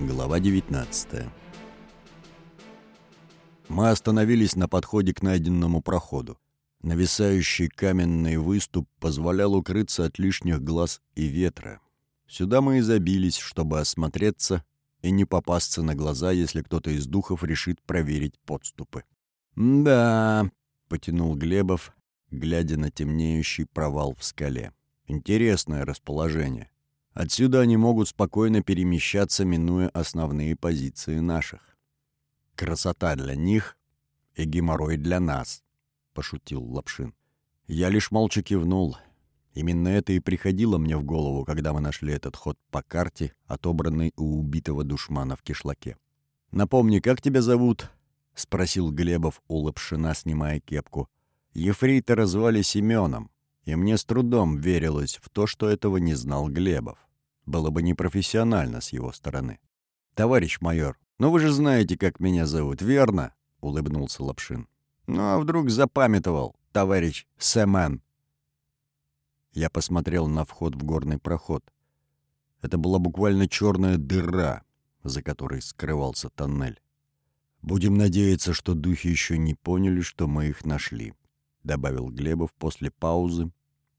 Глава 19 Мы остановились на подходе к найденному проходу. Нависающий каменный выступ позволял укрыться от лишних глаз и ветра. Сюда мы и забились, чтобы осмотреться и не попасться на глаза, если кто-то из духов решит проверить подступы. «Да», — потянул Глебов, глядя на темнеющий провал в скале. «Интересное расположение. Отсюда они могут спокойно перемещаться, минуя основные позиции наших. Красота для них и геморрой для нас, — пошутил Лапшин. Я лишь молча кивнул. Именно это и приходило мне в голову, когда мы нашли этот ход по карте, отобранный у убитого душмана в кишлаке. «Напомни, как тебя зовут?» — спросил Глебов у Лапшина, снимая кепку. Ефрейтора звали Семеном, и мне с трудом верилось в то, что этого не знал Глебов. Было бы непрофессионально с его стороны. «Товарищ майор, ну вы же знаете, как меня зовут, верно?» — улыбнулся Лапшин. «Ну а вдруг запамятовал, товарищ Сэмен?» Я посмотрел на вход в горный проход. Это была буквально черная дыра, за которой скрывался тоннель. «Будем надеяться, что духи еще не поняли, что мы их нашли», — добавил Глебов после паузы,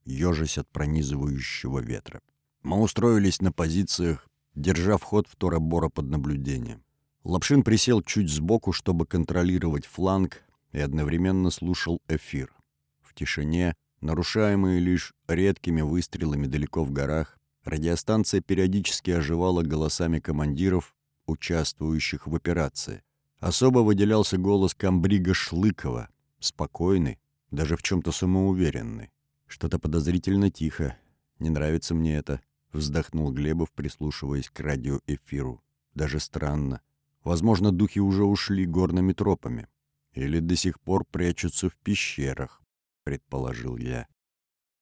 ежась от пронизывающего ветра. Мы устроились на позициях, держа вход в Торабора под наблюдением. Лапшин присел чуть сбоку, чтобы контролировать фланг, и одновременно слушал эфир. В тишине, нарушаемые лишь редкими выстрелами далеко в горах, радиостанция периодически оживала голосами командиров, участвующих в операции. Особо выделялся голос комбрига Шлыкова, спокойный, даже в чем-то самоуверенный. Что-то подозрительно тихо. Не нравится мне это. Вздохнул Глебов, прислушиваясь к радиоэфиру. Даже странно. Возможно, духи уже ушли горными тропами. Или до сих пор прячутся в пещерах, предположил я.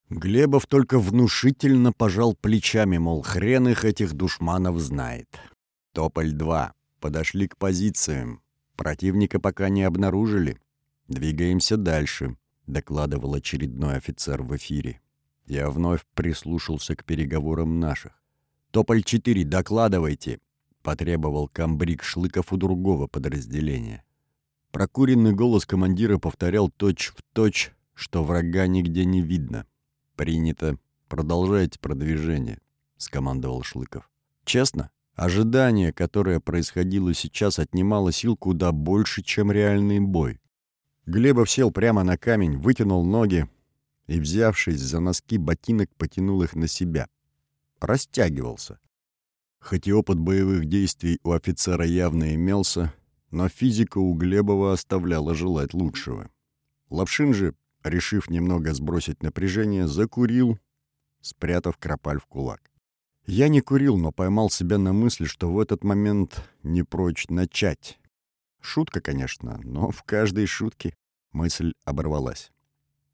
Глебов только внушительно пожал плечами, мол, хрен их этих душманов знает. Тополь-2. Подошли к позициям. Противника пока не обнаружили. Двигаемся дальше, докладывал очередной офицер в эфире. Я вновь прислушался к переговорам наших. «Тополь-4, докладывайте!» — потребовал комбриг Шлыков у другого подразделения. Прокуренный голос командира повторял точь-в-точь, точь, что врага нигде не видно. «Принято. Продолжайте продвижение», — скомандовал Шлыков. «Честно, ожидание, которое происходило сейчас, отнимало сил куда больше, чем реальный бой. Глебов сел прямо на камень, вытянул ноги, и, взявшись за носки ботинок, потянул их на себя. Растягивался. Хоть и опыт боевых действий у офицера явно имелся, но физика у Глебова оставляла желать лучшего. Лапшин же, решив немного сбросить напряжение, закурил, спрятав кропаль в кулак. Я не курил, но поймал себя на мысли, что в этот момент не прочь начать. Шутка, конечно, но в каждой шутке мысль оборвалась.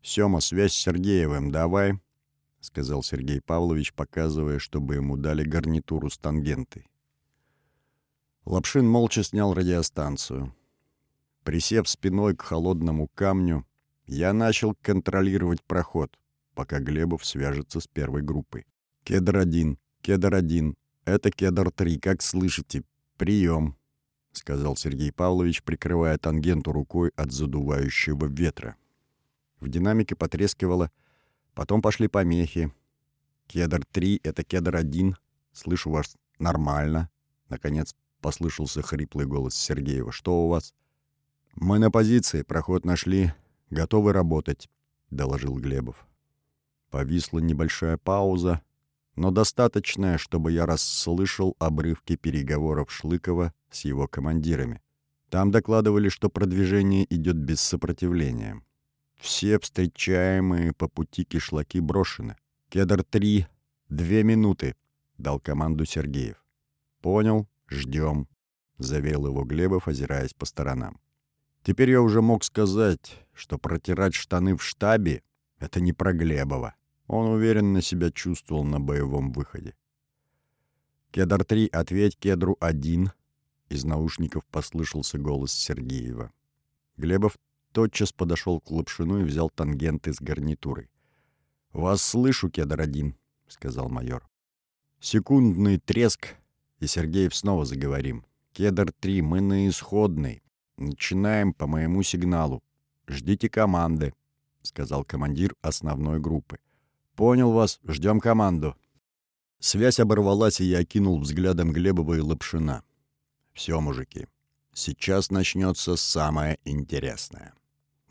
«Сёма, связь с Сергеевым давай», — сказал Сергей Павлович, показывая, чтобы ему дали гарнитуру с тангентой. Лапшин молча снял радиостанцию. Присев спиной к холодному камню, я начал контролировать проход, пока Глебов свяжется с первой группой. «Кедр-1, Кедр-1, это Кедр-3, как слышите? Прием», — сказал Сергей Павлович, прикрывая тангенту рукой от задувающего ветра. В динамике потрескивало. Потом пошли помехи. «Кедр-3 — это Кедр-1. Слышу вас нормально». Наконец послышался хриплый голос Сергеева. «Что у вас?» «Мы на позиции. Проход нашли. Готовы работать», — доложил Глебов. Повисла небольшая пауза, но достаточная, чтобы я расслышал обрывки переговоров Шлыкова с его командирами. Там докладывали, что продвижение идет без сопротивления. Все встречаемые по пути кишлаки брошены. Кедр-3, две минуты, — дал команду Сергеев. Понял, ждем, — заверил его Глебов, озираясь по сторонам. Теперь я уже мог сказать, что протирать штаны в штабе — это не про Глебова. Он уверенно себя чувствовал на боевом выходе. «Кедр-3, ответь Кедру-1», — из наушников послышался голос Сергеева. Глебов тотчас подошел к Лапшину и взял тангенты с гарнитурой. «Вас слышу, Кедр-1», — сказал майор. Секундный треск, и Сергеев снова заговорим. «Кедр-3, мы на исходной. Начинаем по моему сигналу. Ждите команды», — сказал командир основной группы. «Понял вас. Ждем команду». Связь оборвалась, и я окинул взглядом Глебова и Лапшина. «Все, мужики, сейчас начнется самое интересное».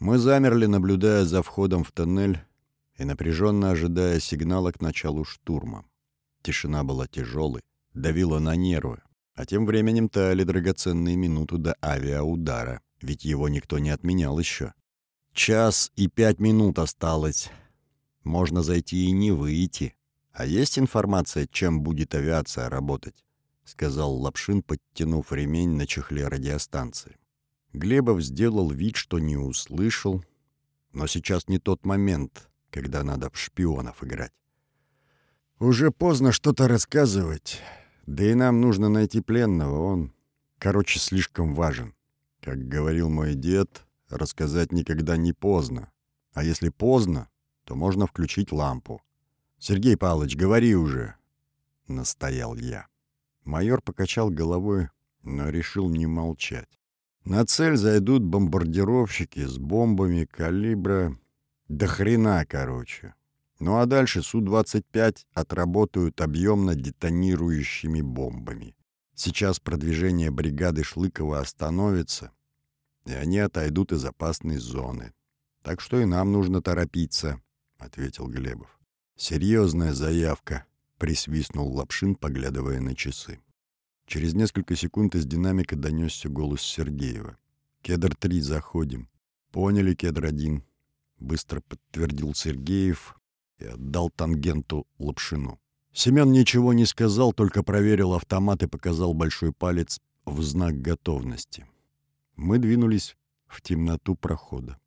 Мы замерли, наблюдая за входом в тоннель и напряженно ожидая сигнала к началу штурма. Тишина была тяжелой, давила на нервы, а тем временем таяли драгоценные минуты до авиаудара, ведь его никто не отменял еще. Час и пять минут осталось. Можно зайти и не выйти. А есть информация, чем будет авиация работать? — сказал Лапшин, подтянув ремень на чехле радиостанции. Глебов сделал вид, что не услышал, но сейчас не тот момент, когда надо в шпионов играть. «Уже поздно что-то рассказывать, да и нам нужно найти пленного, он, короче, слишком важен. Как говорил мой дед, рассказать никогда не поздно, а если поздно, то можно включить лампу. «Сергей Павлович, говори уже!» — настоял я. Майор покачал головой, но решил не молчать. На цель зайдут бомбардировщики с бомбами калибра... До хрена, короче. Ну а дальше Су-25 отработают объемно детонирующими бомбами. Сейчас продвижение бригады Шлыкова остановится, и они отойдут из опасной зоны. Так что и нам нужно торопиться, — ответил Глебов. Серьезная заявка, — присвистнул Лапшин, поглядывая на часы. Через несколько секунд из динамика донесся голос Сергеева. «Кедр-3, заходим». «Поняли, Кедр-1», — быстро подтвердил Сергеев и отдал тангенту Лапшину. Семен ничего не сказал, только проверил автомат и показал большой палец в знак готовности. Мы двинулись в темноту прохода.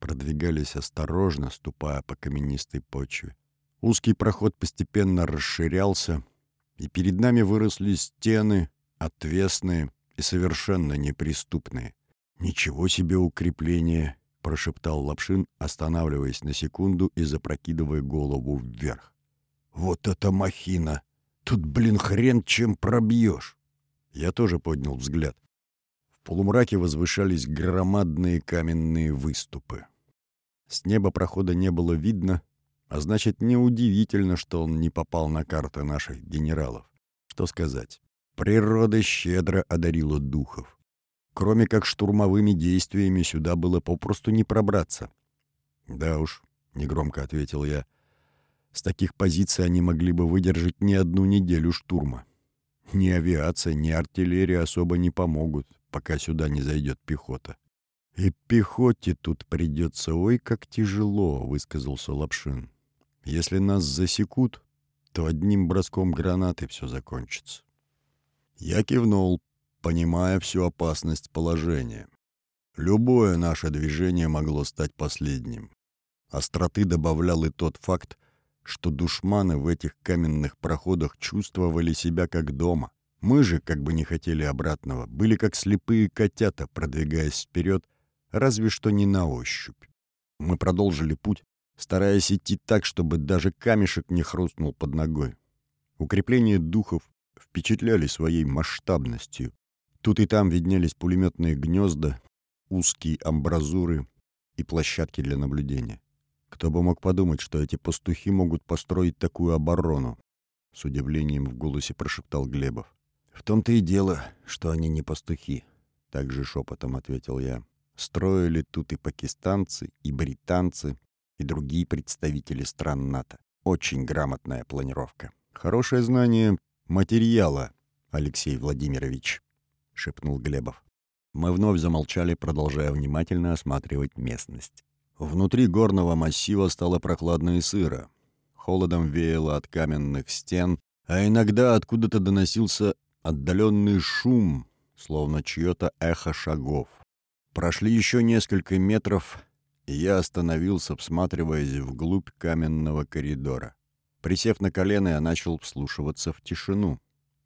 Продвигались осторожно, ступая по каменистой почве. Узкий проход постепенно расширялся — и перед нами выросли стены, отвесные и совершенно неприступные. «Ничего себе укрепление!» — прошептал Лапшин, останавливаясь на секунду и запрокидывая голову вверх. «Вот это махина! Тут, блин, хрен чем пробьешь!» Я тоже поднял взгляд. В полумраке возвышались громадные каменные выступы. С неба прохода не было видно, а значит, неудивительно, что он не попал на карты наших генералов. Что сказать? Природа щедро одарила духов. Кроме как штурмовыми действиями сюда было попросту не пробраться. «Да уж», — негромко ответил я, — «с таких позиций они могли бы выдержать не одну неделю штурма. Ни авиация, ни артиллерия особо не помогут, пока сюда не зайдет пехота». «И пехоте тут придется, ой, как тяжело», — высказался Лапшин. Если нас засекут, то одним броском гранаты все закончится. Я кивнул, понимая всю опасность положения. Любое наше движение могло стать последним. Остроты добавлял и тот факт, что душманы в этих каменных проходах чувствовали себя как дома. Мы же, как бы не хотели обратного, были как слепые котята, продвигаясь вперед, разве что не на ощупь. Мы продолжили путь, стараясь идти так, чтобы даже камешек не хрустнул под ногой. Укрепления духов впечатляли своей масштабностью. Тут и там виднелись пулеметные гнезда, узкие амбразуры и площадки для наблюдения. Кто бы мог подумать, что эти пастухи могут построить такую оборону? С удивлением в голосе прошептал Глебов. В том-то и дело, что они не пастухи, также шепотом ответил я. Строили тут и пакистанцы, и британцы, и другие представители стран НАТО. Очень грамотная планировка. Хорошее знание материала, Алексей Владимирович, шепнул Глебов. Мы вновь замолчали, продолжая внимательно осматривать местность. Внутри горного массива стало прохладно и сыро. Холодом веяло от каменных стен, а иногда откуда-то доносился отдаленный шум, словно чье-то эхо шагов. Прошли еще несколько метров, я остановился, всматриваясь вглубь каменного коридора. Присев на колено, я начал вслушиваться в тишину.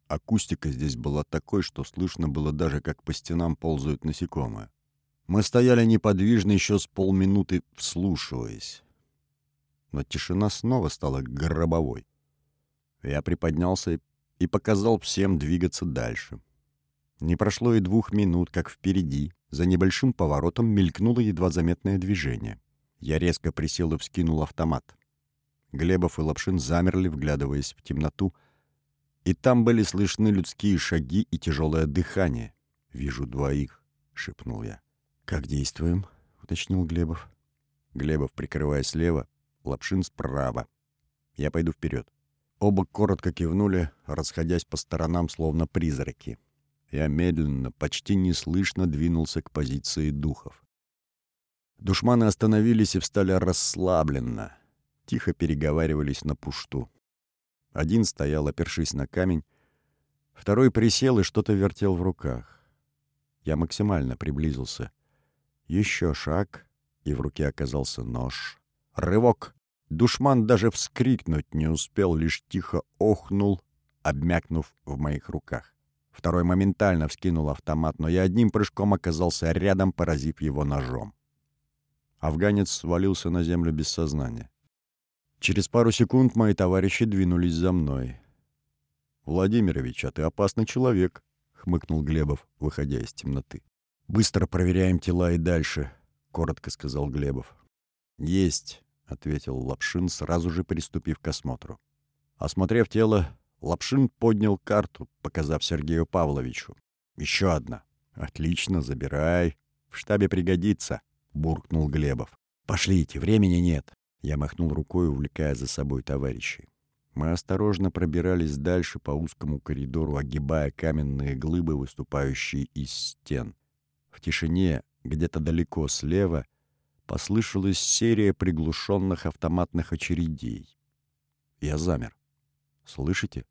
Акустика здесь была такой, что слышно было даже, как по стенам ползают насекомые. Мы стояли неподвижно еще с полминуты, вслушиваясь. Но тишина снова стала гробовой. Я приподнялся и показал всем двигаться дальше. Не прошло и двух минут, как впереди, за небольшим поворотом, мелькнуло едва заметное движение. Я резко присел и вскинул автомат. Глебов и Лапшин замерли, вглядываясь в темноту, и там были слышны людские шаги и тяжелое дыхание. «Вижу двоих», — шепнул я. «Как действуем?» — уточнил Глебов. Глебов, прикрывая слева, Лапшин справа. Я пойду вперед. Оба коротко кивнули, расходясь по сторонам, словно призраки. Я медленно, почти неслышно двинулся к позиции духов. Душманы остановились и встали расслабленно. Тихо переговаривались на пушту. Один стоял, опершись на камень, второй присел и что-то вертел в руках. Я максимально приблизился. Еще шаг, и в руке оказался нож. Рывок! Душман даже вскрикнуть не успел, лишь тихо охнул, обмякнув в моих руках. Второй моментально вскинул автомат, но я одним прыжком оказался рядом, поразив его ножом. Афганец свалился на землю без сознания. Через пару секунд мои товарищи двинулись за мной. «Владимирович, а ты опасный человек», — хмыкнул Глебов, выходя из темноты. «Быстро проверяем тела и дальше», — коротко сказал Глебов. «Есть», — ответил Лапшин, сразу же приступив к осмотру. Осмотрев тело, Лапшин поднял карту, показав Сергею Павловичу. «Еще одна». «Отлично, забирай. В штабе пригодится», — буркнул Глебов. «Пошлите, времени нет». Я махнул рукой, увлекая за собой товарищей. Мы осторожно пробирались дальше по узкому коридору, огибая каменные глыбы, выступающие из стен. В тишине, где-то далеко слева, послышалась серия приглушенных автоматных очередей. Я замер. «Слышите?» —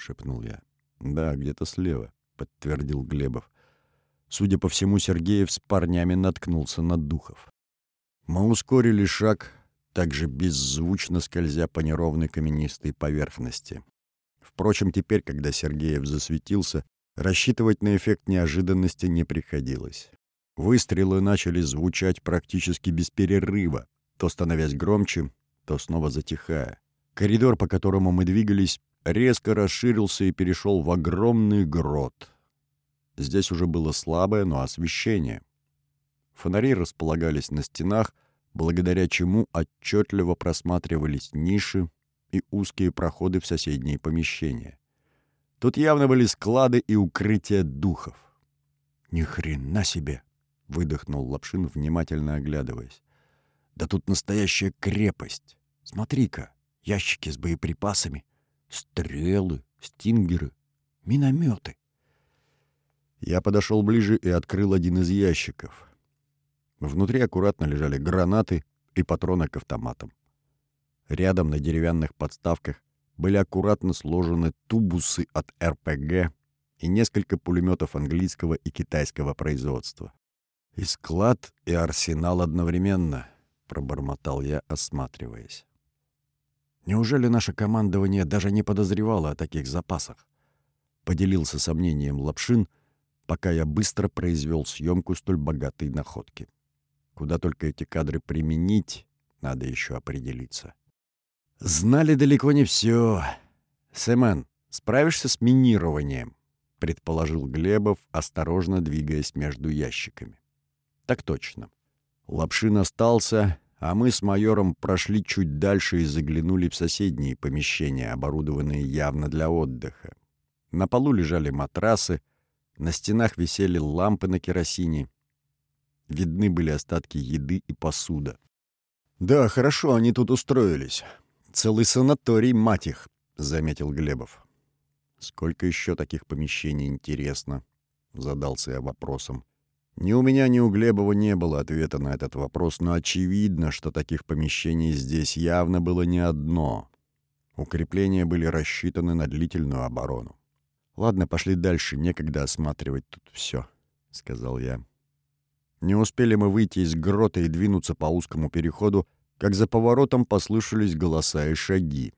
шепнул я. «Да, где-то слева», — подтвердил Глебов. Судя по всему, Сергеев с парнями наткнулся на духов. Мы ускорили шаг, также беззвучно скользя по неровной каменистой поверхности. Впрочем, теперь, когда Сергеев засветился, рассчитывать на эффект неожиданности не приходилось. Выстрелы начали звучать практически без перерыва, то становясь громче, то снова затихая. Коридор, по которому мы двигались, резко расширился и перешел в огромный грот. Здесь уже было слабое, но освещение. Фонари располагались на стенах, благодаря чему отчетливо просматривались ниши и узкие проходы в соседние помещения. Тут явно были склады и укрытия духов. «Ни хрена себе!» — выдохнул Лапшин, внимательно оглядываясь. «Да тут настоящая крепость! Смотри-ка, ящики с боеприпасами, стрелы, стингеры, минометы!» Я подошел ближе и открыл один из ящиков — Внутри аккуратно лежали гранаты и патроны к автоматам. Рядом на деревянных подставках были аккуратно сложены тубусы от РПГ и несколько пулеметов английского и китайского производства. «И склад, и арсенал одновременно», — пробормотал я, осматриваясь. «Неужели наше командование даже не подозревало о таких запасах?» — поделился сомнением Лапшин, пока я быстро произвел съемку столь богатой находки. Куда только эти кадры применить, надо еще определиться. Знали далеко не все. Сэмен, справишься с минированием? Предположил Глебов, осторожно двигаясь между ящиками. Так точно. Лапшин остался, а мы с майором прошли чуть дальше и заглянули в соседние помещения, оборудованные явно для отдыха. На полу лежали матрасы, на стенах висели лампы на керосине, Видны были остатки еды и посуда. «Да, хорошо они тут устроились. Целый санаторий, мать их», — заметил Глебов. «Сколько еще таких помещений, интересно?» — задался я вопросом. Ни у меня, ни у Глебова не было ответа на этот вопрос, но очевидно, что таких помещений здесь явно было не одно. Укрепления были рассчитаны на длительную оборону. «Ладно, пошли дальше, некогда осматривать тут все», — сказал я. Не успели мы выйти из грота и двинуться по узкому переходу, как за поворотом послышались голоса и шаги.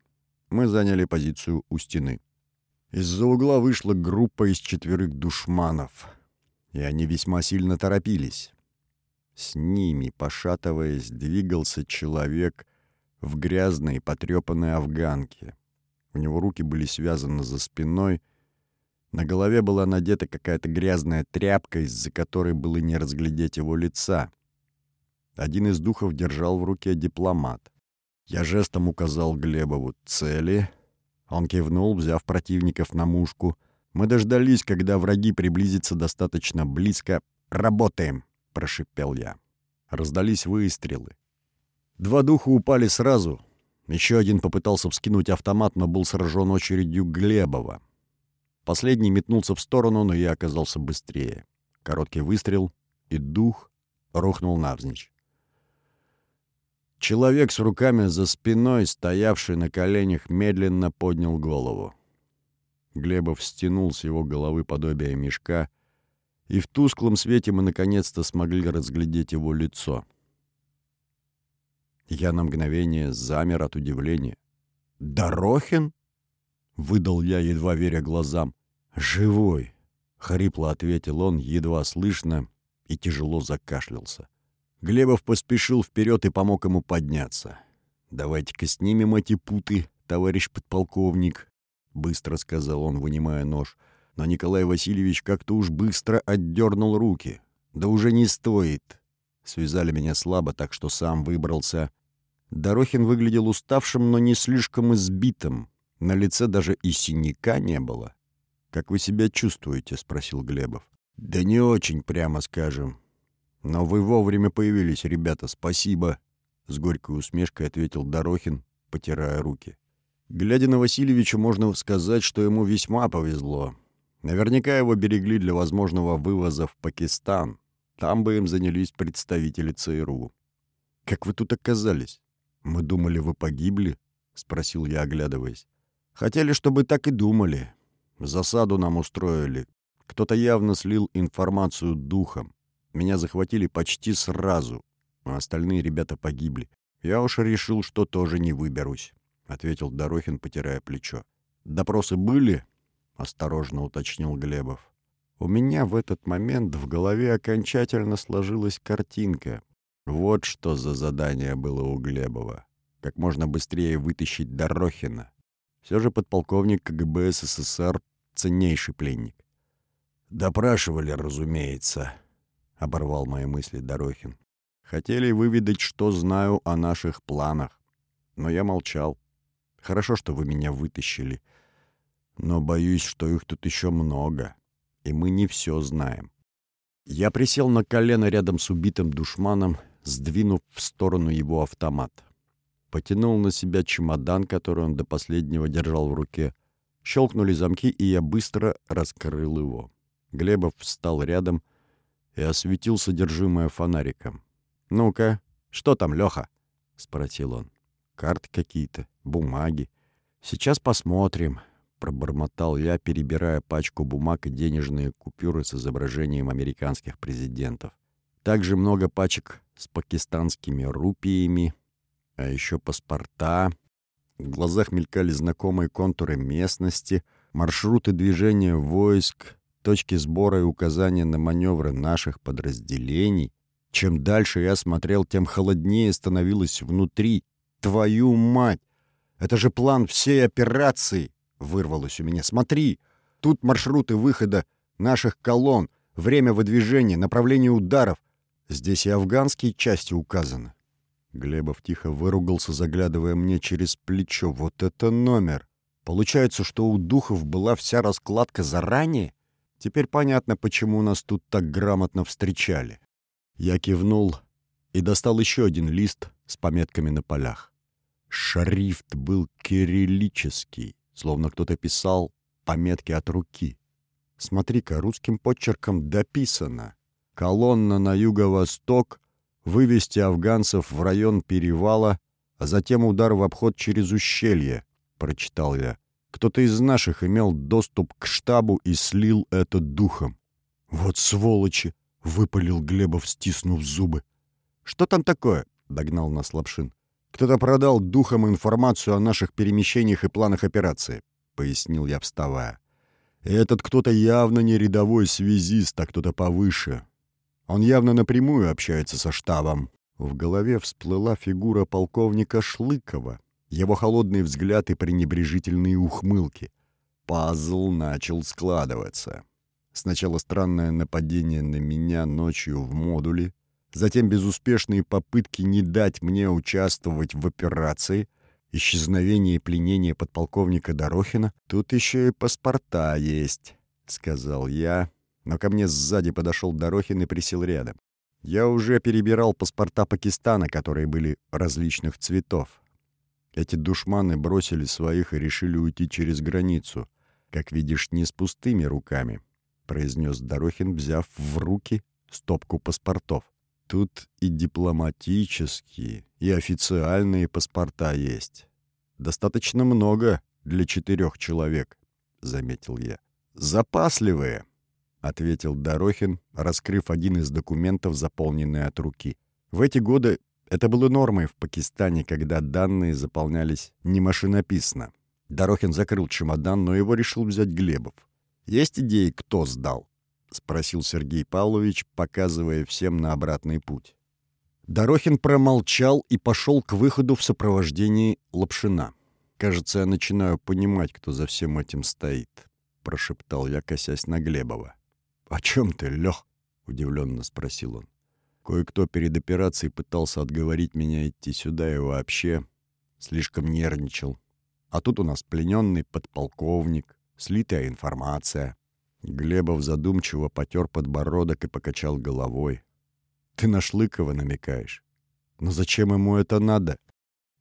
Мы заняли позицию у стены. Из-за угла вышла группа из четверых душманов, и они весьма сильно торопились. С ними, пошатываясь, двигался человек в грязной потрепанной афганке. У него руки были связаны за спиной. На голове была надета какая-то грязная тряпка, из-за которой было не разглядеть его лица. Один из духов держал в руке дипломат. Я жестом указал Глебову цели. Он кивнул, взяв противников на мушку. Мы дождались, когда враги приблизятся достаточно близко. «Работаем!» — прошипел я. Раздались выстрелы. Два духа упали сразу. Еще один попытался вскинуть автомат, но был сражен очередью Глебова. Последний метнулся в сторону, но я оказался быстрее. Короткий выстрел, и дух рухнул навзничь. Человек с руками за спиной, стоявший на коленях, медленно поднял голову. Глебов стянул с его головы подобие мешка, и в тусклом свете мы наконец-то смогли разглядеть его лицо. Я на мгновение замер от удивления. «Дорохин?» — выдал я, едва веря глазам. «Живой!» — хрипло ответил он, едва слышно, и тяжело закашлялся. Глебов поспешил вперед и помог ему подняться. «Давайте-ка снимем эти путы, товарищ подполковник», — быстро сказал он, вынимая нож. Но Николай Васильевич как-то уж быстро отдернул руки. «Да уже не стоит». Связали меня слабо, так что сам выбрался. Дорохин выглядел уставшим, но не слишком избитым. На лице даже и синяка не было. «Как вы себя чувствуете?» — спросил Глебов. «Да не очень, прямо скажем. «Но вы вовремя появились, ребята, спасибо!» С горькой усмешкой ответил Дорохин, потирая руки. Глядя на Васильевича, можно сказать, что ему весьма повезло. Наверняка его берегли для возможного вывоза в Пакистан. Там бы им занялись представители ЦРУ. «Как вы тут оказались? Мы думали, вы погибли?» — спросил я, оглядываясь. «Хотели, чтобы так и думали. Засаду нам устроили. Кто-то явно слил информацию духом. Меня захватили почти сразу, а остальные ребята погибли. Я уж решил, что тоже не выберусь», — ответил Дорохин, потирая плечо. «Допросы были?» — осторожно уточнил Глебов. У меня в этот момент в голове окончательно сложилась картинка. Вот что за задание было у Глебова. Как можно быстрее вытащить Дорохина. Все же подполковник КГБ СССР — ценнейший пленник. «Допрашивали, разумеется», — оборвал мои мысли Дорохин. «Хотели выведать, что знаю о наших планах. Но я молчал. Хорошо, что вы меня вытащили. Но боюсь, что их тут еще много, и мы не все знаем». Я присел на колено рядом с убитым душманом, сдвинув в сторону его автомат. Потянул на себя чемодан, который он до последнего держал в руке. Щелкнули замки, и я быстро раскрыл его. Глебов встал рядом — и осветил содержимое фонариком. «Ну-ка, что там, Лёха?» — спросил он. «Карты какие-то, бумаги. Сейчас посмотрим», — пробормотал я, перебирая пачку бумаг и денежные купюры с изображением американских президентов. Также много пачек с пакистанскими рупиями, а еще паспорта. В глазах мелькали знакомые контуры местности, маршруты движения войск, точки сбора и указания на маневры наших подразделений. Чем дальше я смотрел, тем холоднее становилось внутри. Твою мать! Это же план всей операции! Вырвалось у меня. Смотри! Тут маршруты выхода наших колонн, время выдвижения, направление ударов. Здесь и афганские части указаны. Глебов тихо выругался, заглядывая мне через плечо. Вот это номер! Получается, что у духов была вся раскладка заранее? Теперь понятно, почему нас тут так грамотно встречали. Я кивнул и достал еще один лист с пометками на полях. Шрифт был кириллический, словно кто-то писал пометки от руки. Смотри-ка, русским почерком дописано. Колонна на юго-восток, вывести афганцев в район перевала, а затем удар в обход через ущелье, прочитал я. Кто-то из наших имел доступ к штабу и слил это духом. «Вот сволочи!» — выпалил Глебов, стиснув зубы. «Что там такое?» — догнал нас Лапшин. «Кто-то продал духом информацию о наших перемещениях и планах операции», — пояснил я, вставая. «Этот кто-то явно не рядовой связист, а кто-то повыше. Он явно напрямую общается со штабом». В голове всплыла фигура полковника Шлыкова, Его холодный взгляд и пренебрежительные ухмылки. Пазл начал складываться. Сначала странное нападение на меня ночью в модуле, затем безуспешные попытки не дать мне участвовать в операции, исчезновение и пленение подполковника Дорохина. Тут еще и паспорта есть, — сказал я, но ко мне сзади подошел Дорохин и присел рядом. Я уже перебирал паспорта Пакистана, которые были различных цветов. Эти душманы бросили своих и решили уйти через границу. Как видишь, не с пустыми руками, — произнес Дорохин, взяв в руки стопку паспортов. Тут и дипломатические, и официальные паспорта есть. Достаточно много для четырех человек, — заметил я. Запасливые, — ответил Дорохин, раскрыв один из документов, заполненный от руки. В эти годы это было нормой в Пакистане, когда данные заполнялись не машинописно. Дорохин закрыл чемодан, но его решил взять Глебов. «Есть идеи, кто сдал?» — спросил Сергей Павлович, показывая всем на обратный путь. Дорохин промолчал и пошел к выходу в сопровождении Лапшина. «Кажется, я начинаю понимать, кто за всем этим стоит», — прошептал я, косясь на Глебова. «О чем ты, Лех?» — удивленно спросил он. Кое-кто перед операцией пытался отговорить меня идти сюда и вообще слишком нервничал. А тут у нас плененный подполковник, слитая информация. Глебов задумчиво потер подбородок и покачал головой. «Ты на Шлыкова намекаешь? Но зачем ему это надо?»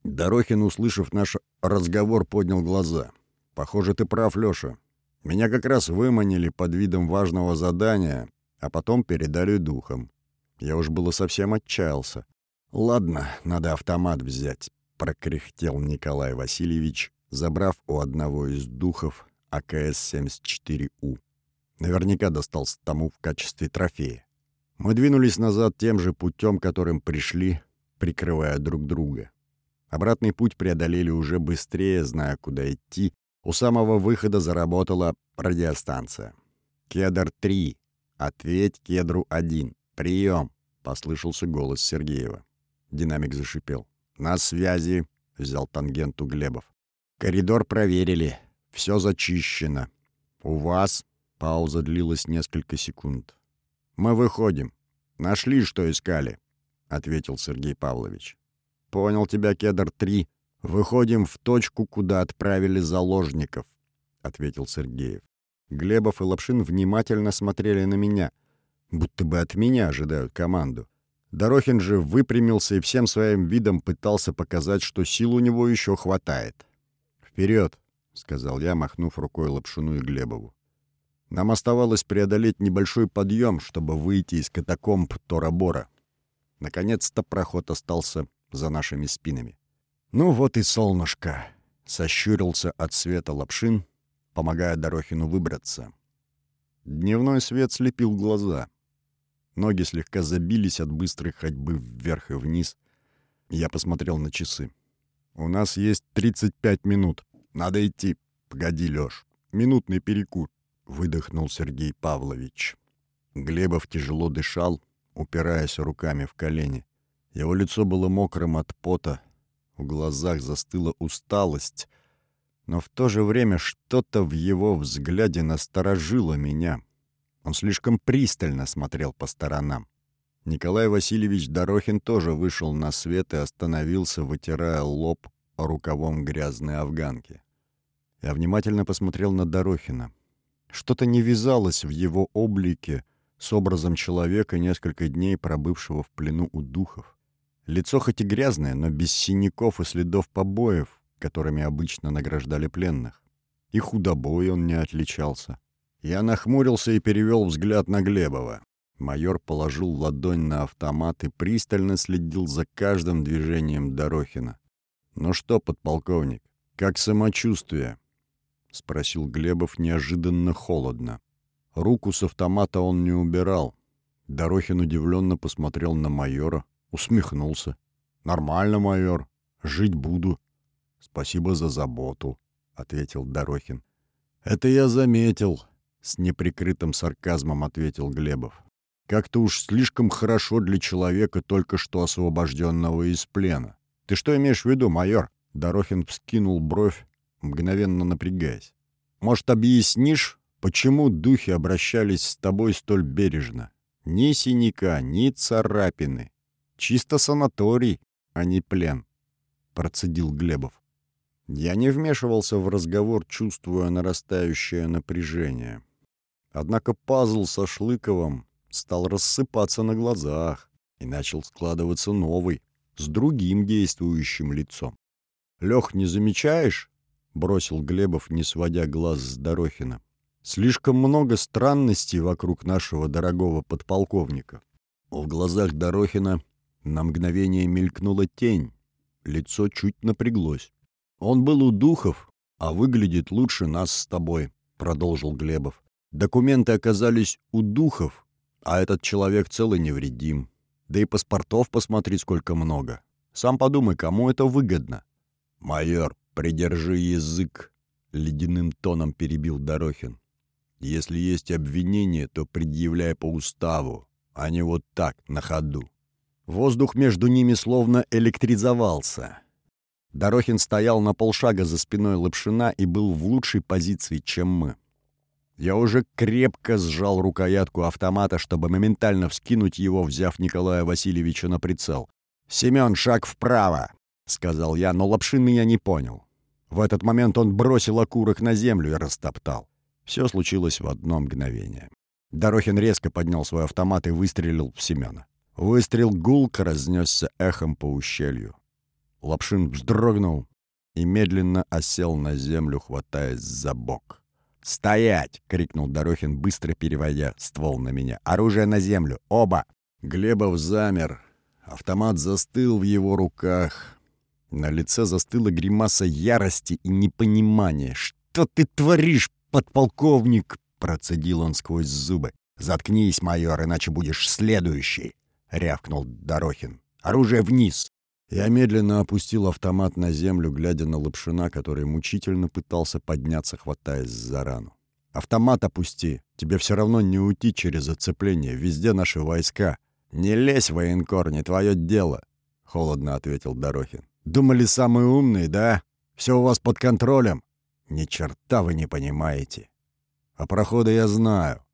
Дорохин, услышав наш разговор, поднял глаза. «Похоже, ты прав, Лёша. Меня как раз выманили под видом важного задания, а потом передали духом. Я уж было совсем отчаялся. «Ладно, надо автомат взять», — прокряхтел Николай Васильевич, забрав у одного из духов АКС-74У. Наверняка достался тому в качестве трофея. Мы двинулись назад тем же путем, которым пришли, прикрывая друг друга. Обратный путь преодолели уже быстрее, зная, куда идти. У самого выхода заработала радиостанция. «Кедр-3. Ответь Кедру-1. «Прием!» — послышался голос Сергеева. Динамик зашипел. «На связи!» — взял тангенту Глебов. «Коридор проверили. Все зачищено. У вас...» — пауза длилась несколько секунд. «Мы выходим. Нашли, что искали», — ответил Сергей Павлович. «Понял тебя, Кедр-3. Выходим в точку, куда отправили заложников», — ответил Сергеев. Глебов и Лапшин внимательно смотрели на меня — будто бы от меня ожидают команду. Дорохин же выпрямился и всем своим видом пытался показать, что сил у него еще хватает. «Вперед!» — сказал я, махнув рукой Лапшину и Глебову. Нам оставалось преодолеть небольшой подъем, чтобы выйти из катакомб Торабора. Наконец-то проход остался за нашими спинами. «Ну вот и солнышко!» — сощурился от света Лапшин, помогая Дорохину выбраться. Дневной свет слепил глаза — Ноги слегка забились от быстрой ходьбы вверх и вниз. Я посмотрел на часы. «У нас есть 35 минут. Надо идти. Погоди, Лёш. Минутный перекур», — выдохнул Сергей Павлович. Глебов тяжело дышал, упираясь руками в колени. Его лицо было мокрым от пота, в глазах застыла усталость, но в то же время что-то в его взгляде насторожило меня — он слишком пристально смотрел по сторонам. Николай Васильевич Дорохин тоже вышел на свет и остановился, вытирая лоб рукавом грязной афганки. Я внимательно посмотрел на Дорохина. Что-то не вязалось в его облике с образом человека, несколько дней пробывшего в плену у духов. Лицо хоть и грязное, но без синяков и следов побоев, которыми обычно награждали пленных. И худобой он не отличался. Я нахмурился и перевел взгляд на Глебова. Майор положил ладонь на автомат и пристально следил за каждым движением Дорохина. «Ну что, подполковник, как самочувствие?» — спросил Глебов неожиданно холодно. Руку с автомата он не убирал. Дорохин удивленно посмотрел на майора, усмехнулся. «Нормально, майор. Жить буду». «Спасибо за заботу», — ответил Дорохин. «Это я заметил», с неприкрытым сарказмом ответил Глебов. «Как-то уж слишком хорошо для человека, только что освобожденного из плена. Ты что имеешь в виду, майор?» Дорохин вскинул бровь, мгновенно напрягаясь. «Может, объяснишь, почему духи обращались с тобой столь бережно? Ни синяка, ни царапины. Чисто санаторий, а не плен», — процедил Глебов. Я не вмешивался в разговор, чувствуя нарастающее напряжение. Однако пазл со Шлыковым стал рассыпаться на глазах и начал складываться новый, с другим действующим лицом. «Лех, не замечаешь?» — бросил Глебов, не сводя глаз с Дорохина. «Слишком много странностей вокруг нашего дорогого подполковника». В глазах Дорохина на мгновение мелькнула тень, лицо чуть напряглось. «Он был у духов, а выглядит лучше нас с тобой», — продолжил Глебов. «Документы оказались у духов, а этот человек целый невредим. Да и паспортов посмотри, сколько много. Сам подумай, кому это выгодно. «Майор, придержи язык», — ледяным тоном перебил Дорохин. «Если есть обвинение, то предъявляй по уставу, а не вот так, на ходу». Воздух между ними словно электризовался. Дорохин стоял на полшага за спиной Лапшина и был в лучшей позиции, чем мы. Я уже крепко сжал рукоятку автомата, чтобы моментально вскинуть его, взяв Николая Васильевича на прицел. «Семен, шаг вправо!» — сказал я, но Лапшин меня не понял. В этот момент он бросил окурок на землю и растоптал. Все случилось в одно мгновение. Дорохин резко поднял свой автомат и выстрелил в Семена. Выстрел гулко разнесся эхом по ущелью. Лапшин вздрогнул и медленно осел на землю, хватаясь за бок. «Стоять!» — крикнул Дорохин, быстро переводя ствол на меня. «Оружие на землю! Оба!» Глебов замер. Автомат застыл в его руках. На лице застыла гримаса ярости и непонимания. «Что ты творишь, подполковник?» — процедил он сквозь зубы. «Заткнись, майор, иначе будешь следующий!» — рявкнул Дорохин. «Оружие вниз!» Я медленно опустил автомат на землю, глядя на Лапшина, который мучительно пытался подняться, хватаясь за рану. «Автомат опусти! Тебе все равно не уйти через оцепление. Везде наши войска!» «Не лезь, военкор, не твое дело!» — холодно ответил Дорохин. Думали, самые умные, да? Все у вас под контролем? Ни черта вы не понимаете. А проходы я знаю.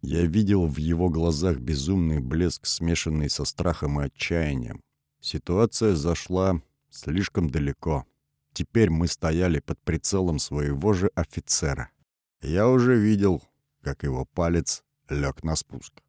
Я видел в его глазах безумный блеск, смешанный со страхом и отчаянием. Ситуация зашла слишком далеко. Теперь мы стояли под прицелом своего же офицера. Я уже видел, как его палец лег на спуск.